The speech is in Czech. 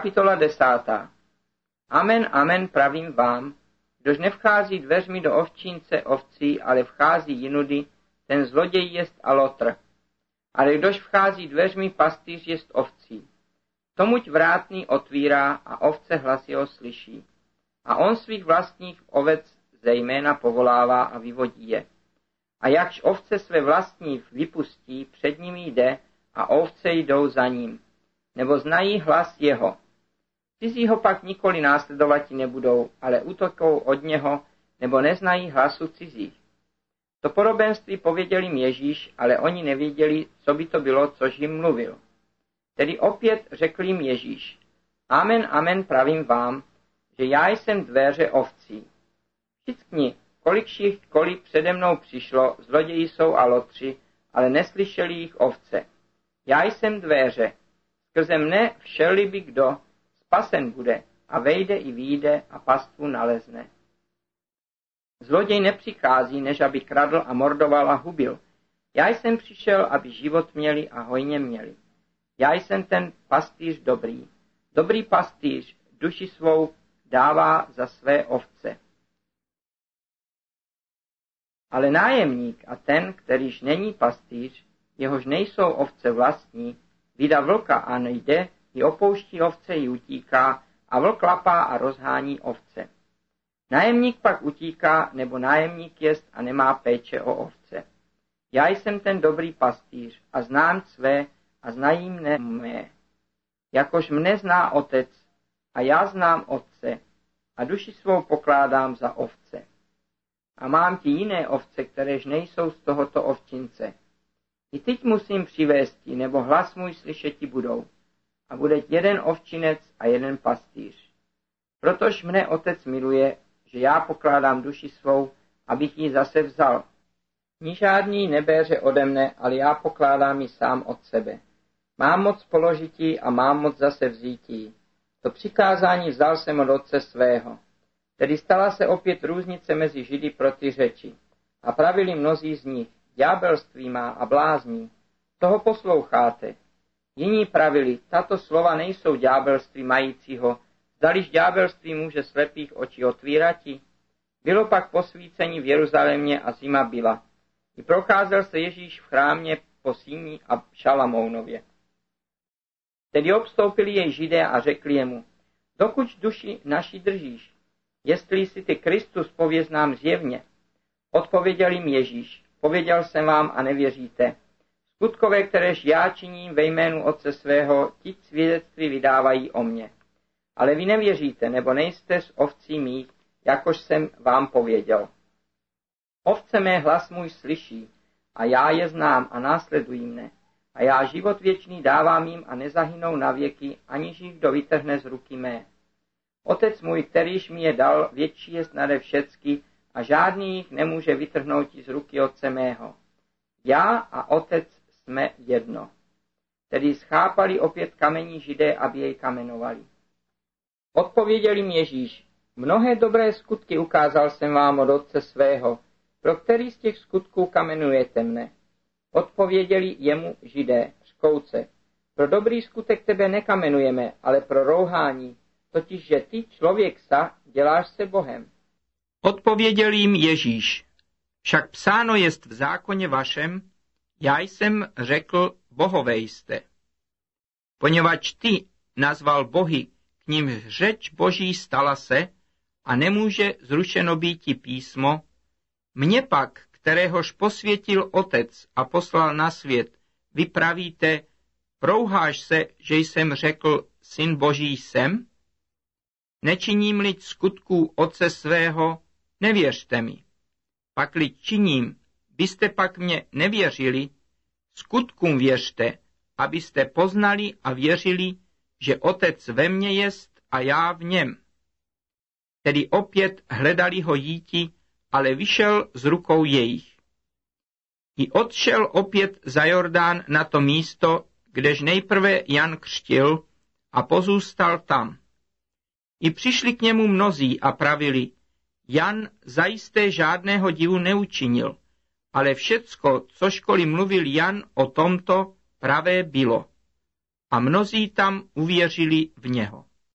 Kapitola desátá. Amen, amen, pravím vám, kdož nevchází dveřmi do ovčínce ovcí, ale vchází jinudy, ten zloděj jest a lotr. Ale kdož vchází dveřmi, pastýř jest ovcí. Tomuť vrátný otvírá a ovce hlas jeho slyší. A on svých vlastních ovec zejména povolává a vyvodí je. A jakž ovce své vlastní vypustí, před ním jde a ovce jdou za ním, nebo znají hlas jeho. Cizího pak nikoli následovati nebudou, ale utokou od něho, nebo neznají hlasu cizích. To podobenství pověděl jim Ježíš, ale oni nevěděli, co by to bylo, což jim mluvil. Tedy opět řekl jim Ježíš, Amen, amen, pravím vám, že já jsem dveře ovcí. Všichni, kolik šich, kolik přede mnou přišlo, zloději jsou a lotři, ale neslyšeli jich ovce. Já jsem dveře, skrze mne všeli by kdo, spasen bude a vejde i výjde a pastvu nalezne. Zloděj nepřichází, než aby kradl a mordoval a hubil. Já jsem přišel, aby život měli a hojně měli. Já jsem ten pastýř dobrý. Dobrý pastýř duši svou dává za své ovce. Ale nájemník a ten, kterýž není pastýř, jehož nejsou ovce vlastní, vydá vlka a nejde, i opouští ovce i utíká a vlk lapá a rozhání ovce. Nájemník pak utíká, nebo nájemník jest a nemá péče o ovce. Já jsem ten dobrý pastýř a znám své a znají mne mé. Jakož mne zná otec a já znám otce a duši svou pokládám za ovce. A mám ti jiné ovce, kteréž nejsou z tohoto ovčince. I teď musím přivést nebo hlas můj slyšeti budou. A bude jeden ovčinec a jeden pastýř. Protož mne otec miluje, že já pokládám duši svou, abych ji zase vzal. Ní žádný nebéře ode mne, ale já pokládám ji sám od sebe. Mám moc položití a mám moc zase vzítí. To přikázání vzal jsem od otce svého. Tedy stala se opět různice mezi Židy pro ty řeči. A pravili mnozí z nich, ďábelství má a blázní. Toho posloucháte. Jiní pravili, tato slova nejsou ďábelství majícího, zdaliž ďábelství může slepých očí otvírati. Bylo pak posvícení v Jeruzalémě a zima byla. I procházel se Ježíš v chrámě po síni a Šalamounově. Tedy obstoupili jej židé a řekli jemu, dokud duši naši držíš, jestli jsi ty Kristus, pověz nám zjevně. Odpověděl jim Ježíš, pověděl jsem vám a nevěříte. Skutkové, kteréž já činím ve jménu Otce svého, ti svědectví vydávají o mně. Ale vy nevěříte, nebo nejste s ovcí mých, jakož jsem vám pověděl. Ovce mé hlas můj slyší, a já je znám a následují mne. A já život věčný dávám jim a nezahynou na věky, aniž jich kdo vytrhne z ruky mé. Otec můj, kterýž mi je dal, větší jest nade všecky a žádný jich nemůže vytrhnout z ruky otce mého. Já a otec jsme jedno. Tedy schápali opět kamení židé, aby jej kamenovali. Odpověděl jim Ježíš, mnohé dobré skutky ukázal jsem vám od otce svého, pro který z těch skutků kamenujete mne. Odpověděli jemu židé, škouce, pro dobrý skutek tebe nekamenujeme, ale pro rouhání, totiž že ty, člověk sa, děláš se Bohem. Odpověděl jim Ježíš, však psáno jest v zákoně vašem, já jsem řekl, bohové jste. Poněvadž ty nazval bohy, k ním řeč boží stala se a nemůže zrušeno být písmo, mě pak, kteréhož posvětil otec a poslal na svět, vypravíte, prouháš se, že jsem řekl, syn boží jsem? Nečiním lid skutků oce svého, nevěřte mi. Pakli činím, byste pak mě nevěřili, skutkům věřte, abyste poznali a věřili, že otec ve mně jest a já v něm. Tedy opět hledali ho jíti, ale vyšel z rukou jejich. I odšel opět za Jordán na to místo, kdež nejprve Jan křtil a pozůstal tam. I přišli k němu mnozí a pravili, Jan zajisté žádného divu neučinil, ale všecko, cožkoliv mluvil Jan o tomto, pravé bylo. A mnozí tam uvěřili v něho.